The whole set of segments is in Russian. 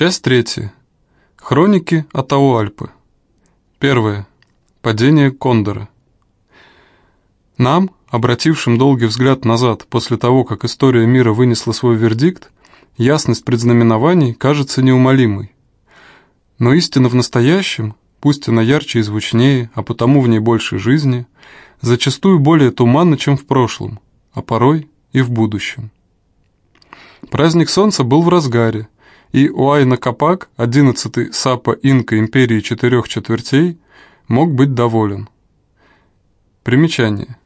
Часть третья. Хроники Атауальпы. Первое. Падение Кондора. Нам, обратившим долгий взгляд назад после того, как история мира вынесла свой вердикт, ясность предзнаменований кажется неумолимой. Но истина в настоящем, пусть она ярче и звучнее, а потому в ней больше жизни, зачастую более туманна, чем в прошлом, а порой и в будущем. Праздник Солнца был в разгаре, и Уайна Капак, одиннадцатый сапа инка империи четырех четвертей, мог быть доволен. Примечание.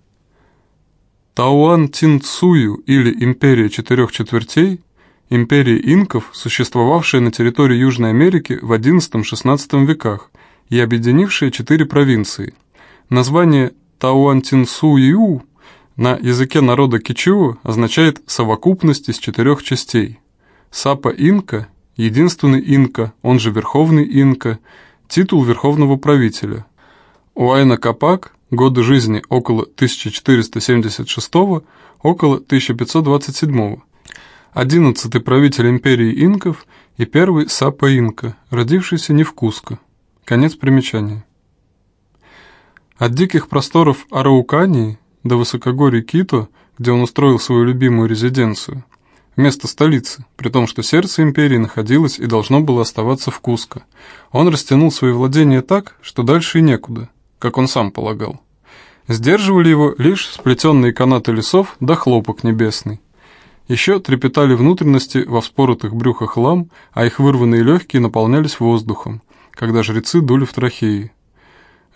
Тауан Тинцую или империя четырех четвертей – империя инков, существовавшая на территории Южной Америки в XI-XVI веках и объединившая четыре провинции. Название Тауантинсую на языке народа кичуа означает «совокупность из четырех частей». Сапа инка единственный инка, он же верховный инка, титул верховного правителя. Уайна Капак, годы жизни около 1476 около 1527 одиннадцатый правитель империи инков и первый Сапа Инка, родившийся не в Куско. Конец примечания. От диких просторов Араукании до высокогорий Кито, где он устроил свою любимую резиденцию, вместо столицы, при том, что сердце империи находилось и должно было оставаться в Куско. Он растянул свои владения так, что дальше и некуда, как он сам полагал. Сдерживали его лишь сплетенные канаты лесов да хлопок небесный. Еще трепетали внутренности во вспоротых брюхах лам, а их вырванные легкие наполнялись воздухом, когда жрецы дули в трахеи.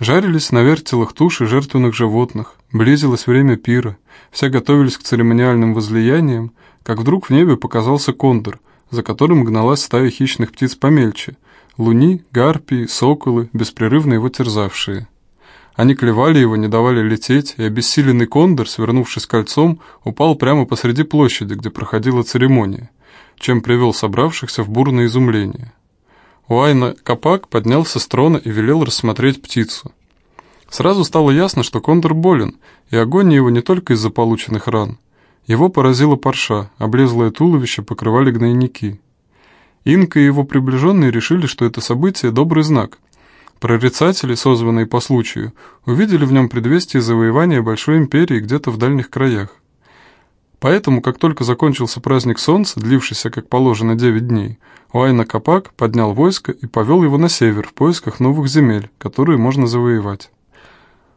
Жарились на вертелах туши жертвенных животных, близилось время пира, все готовились к церемониальным возлияниям, как вдруг в небе показался кондор, за которым гналась стая хищных птиц помельче, луни, гарпии, соколы, беспрерывно его терзавшие. Они клевали его, не давали лететь, и обессиленный кондор, свернувшись кольцом, упал прямо посреди площади, где проходила церемония, чем привел собравшихся в бурное изумление. Уайна Капак поднялся с трона и велел рассмотреть птицу. Сразу стало ясно, что кондор болен, и огонь его не только из-за полученных ран – его поразила парша, облезлое туловище покрывали гнойники. Инка и его приближенные решили, что это событие – добрый знак. Прорицатели, созванные по случаю, увидели в нем предвестие завоевания Большой Империи где-то в дальних краях. Поэтому, как только закончился праздник Солнца, длившийся, как положено, 9 дней, Уайна Капак поднял войско и повел его на север в поисках новых земель, которые можно завоевать.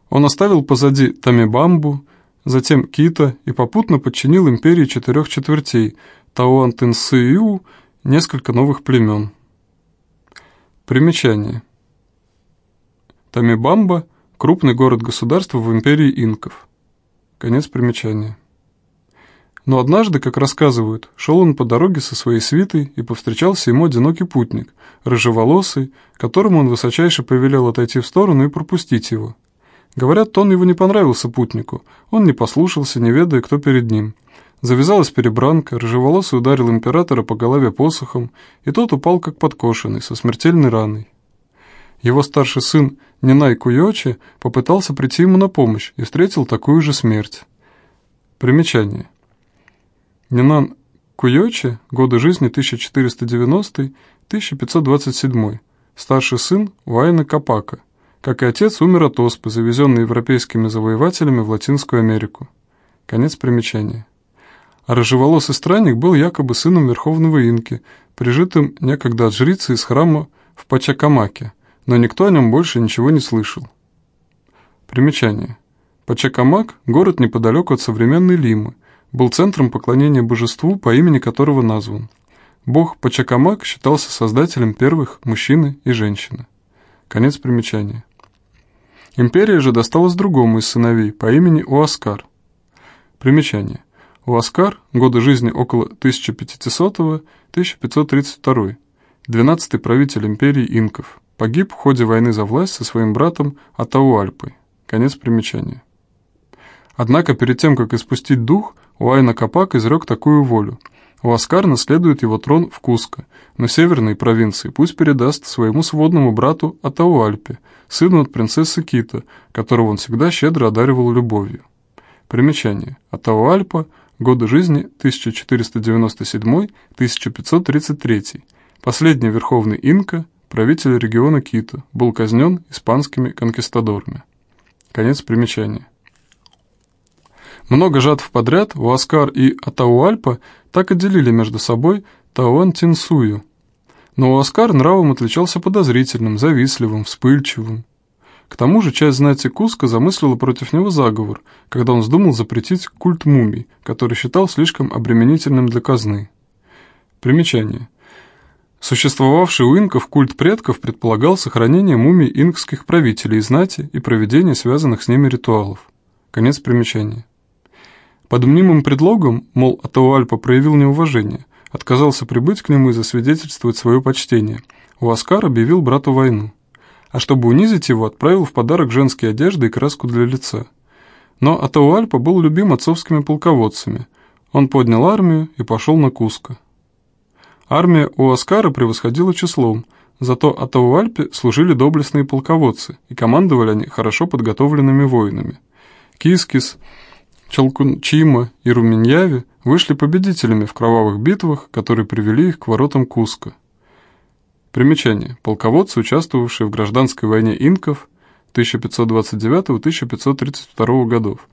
Он оставил позади Тамибамбу, затем Кита и попутно подчинил империи четырех четвертей Тауантенсыю несколько новых племен. Примечание. Тамибамба – крупный город-государство в империи инков. Конец примечания. Но однажды, как рассказывают, шел он по дороге со своей свитой и повстречался ему одинокий путник, рыжеволосый, которому он высочайше повелел отойти в сторону и пропустить его – Говорят, тон его не понравился путнику. Он не послушался, не ведая, кто перед ним. Завязалась перебранка, рыжеволосый ударил императора по голове посохом, и тот упал как подкошенный, со смертельной раной. Его старший сын Нинай Куйочи попытался прийти ему на помощь и встретил такую же смерть. Примечание. Нинан Куйочи, годы жизни 1490-1527, старший сын Уайна Капака – как и отец, умер от оспы, завезенный европейскими завоевателями в Латинскую Америку. Конец примечания. А рыжеволосый странник был якобы сыном верховного инки, прижитым некогда от жрицы из храма в Пачакамаке, но никто о нем больше ничего не слышал. Примечание. Пачакамак – город неподалеку от современной Лимы, был центром поклонения божеству, по имени которого назван. Бог Пачакамак считался создателем первых мужчины и женщины. Конец примечания. Империя же досталась другому из сыновей по имени Уаскар. Примечание. Уаскар, годы жизни около 1500-1532, 12-й правитель империи инков, погиб в ходе войны за власть со своим братом Атауальпой. Конец примечания. Однако перед тем, как испустить дух, Уайна Капак изрек такую волю – Ласкар наследует его трон в Куско, но северной провинции пусть передаст своему сводному брату Атауальпе, сыну от принцессы Кита, которого он всегда щедро одаривал любовью. Примечание. Атауальпа, годы жизни 1497-1533, Последний верховный инка, правитель региона Кита, был казнен испанскими конкистадорами. Конец примечания. Много жатв подряд Уаскар и Атауальпа так и делили между собой Тауан-Тинсую. Но Уаскар нравом отличался подозрительным, завистливым, вспыльчивым. К тому же часть знати Куска замыслила против него заговор, когда он вздумал запретить культ мумий, который считал слишком обременительным для казны. Примечание. Существовавший у инков культ предков предполагал сохранение мумий инкских правителей знати и проведение связанных с ними ритуалов. Конец примечания. Под мнимым предлогом, мол, Атауальпа проявил неуважение, отказался прибыть к нему и засвидетельствовать свое почтение, Уаскар объявил брату войну а чтобы унизить его, отправил в подарок женские одежды и краску для лица. Но Атауальпа был любим отцовскими полководцами. Он поднял армию и пошел на Куско. Армия у Оскара превосходила числом, зато Атауальпе служили доблестные полководцы, и командовали они хорошо подготовленными воинами. Кискис, Чалкунчима и Руминьяви вышли победителями в кровавых битвах, которые привели их к воротам Куско. Примечание. Полководцы, участвовавшие в гражданской войне инков 1529-1532 годов.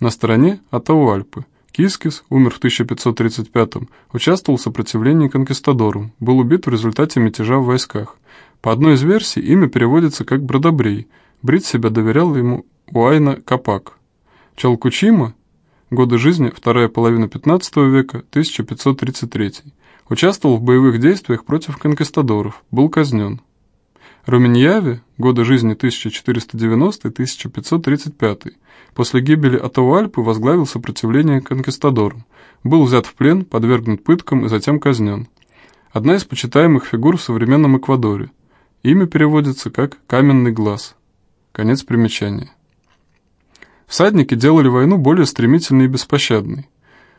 На стороне Атауальпы. Кискис умер в 1535 участвовал в сопротивлении конкистадорам, был убит в результате мятежа в войсках. По одной из версий имя переводится как «брадобрей», Брит себя доверял ему Уайна Капак. Чалкучима, годы жизни, вторая половина 15 века, 1533 Участвовал в боевых действиях против конкистадоров, был казнен. Руминьяви, годы жизни 1490-1535, после гибели Атауальпы возглавил сопротивление конкистадорам, был взят в плен, подвергнут пыткам и затем казнен. Одна из почитаемых фигур в современном Эквадоре. Имя переводится как «каменный глаз». Конец примечания. Всадники делали войну более стремительной и беспощадной.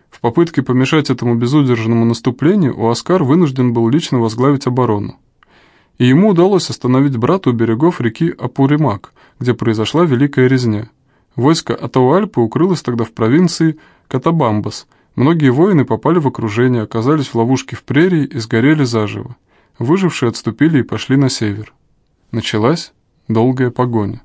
В попытке помешать этому безудержному наступлению Уаскар вынужден был лично возглавить оборону. И ему удалось остановить брата у берегов реки Апуримак, где произошла Великая Резня. Войско Атауальпы укрылось тогда в провинции Катабамбас. Многие воины попали в окружение, оказались в ловушке в прерии и сгорели заживо. Выжившие отступили и пошли на север. Началась долгая погоня.